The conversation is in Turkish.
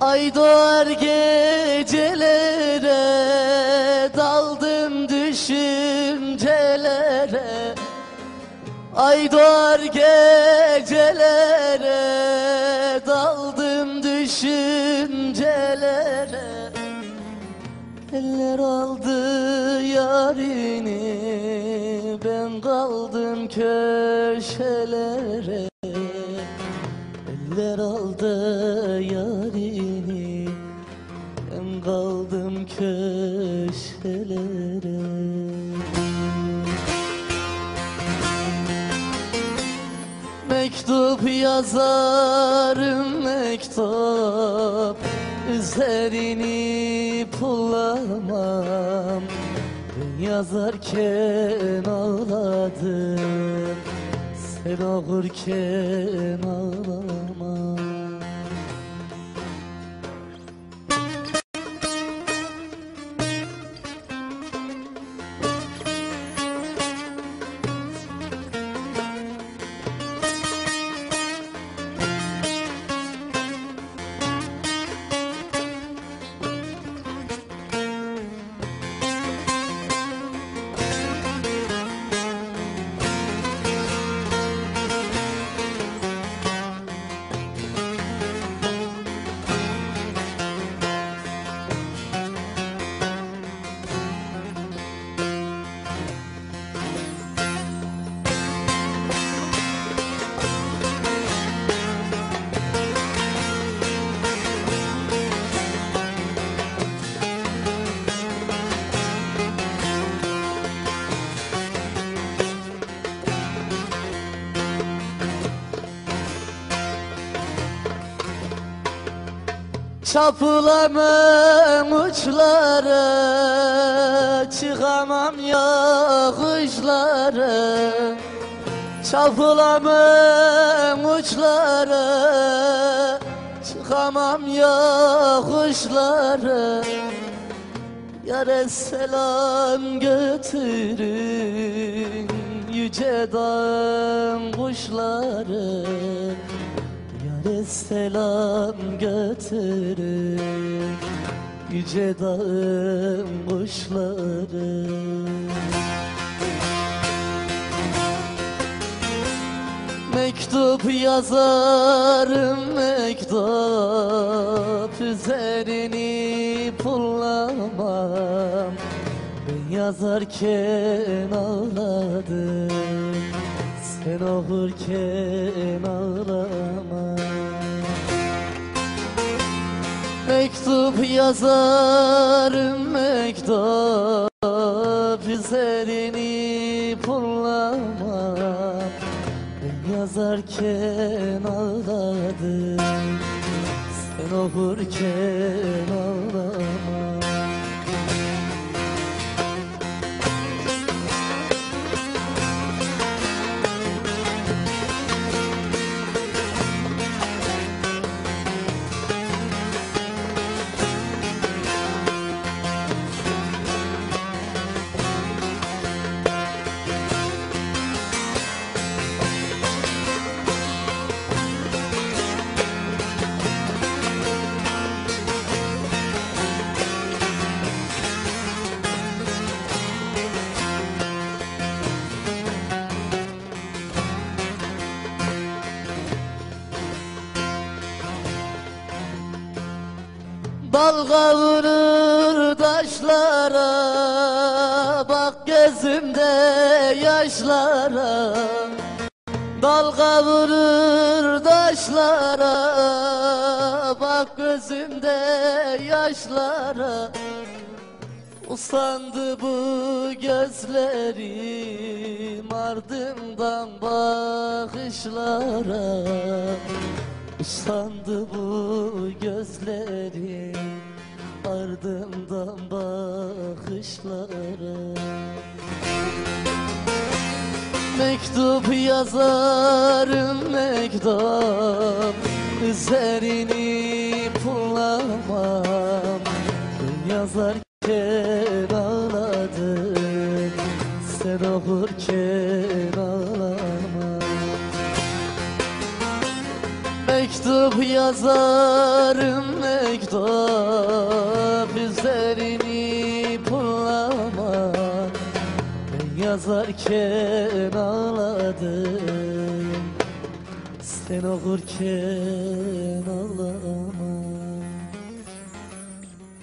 Ay doğar gecelere Daldım düşüncelere. Ay doğar gecelere Daldım düşüncelere. Eller aldı yarini Ben kaldım köşelere Eller aldı yarini. Ben kaldım köşelere. Mektup yazarım mektup. Üzerini pullamam. Ben yazarken ağladım Sen okurken ağlamam Çapılamam uçlara Çıkamam yakışlara Çapılamam uçlara Çıkamam yakışlara Yare selam götürün Yüce dağın kuşları Yare selam götürün Yüce dağın kuşları. Mektup yazarım mektup Üzerini pullamam. Ben yazarken ağladım Sen okurken ağlamam Mektup yazarım mektup Üzerini pullamam. Ben yazarken ağladım Sen okurken ağlamam Dalga vurur taşlara Bak gözümde yaşlara. Dalga vurur taşlara Bak gözümde yaşlara. Usandı bu gözlerim ardımdan bakışlara Usandı bu gözlerim ardımdan bakışlara Mektup yazarım mektup Üzerini pullamam Yazarken ağladım Sen okurken Mektup yazarım mektup üzerini pullama. Ben yazarken ağladım Sen okurken ağlama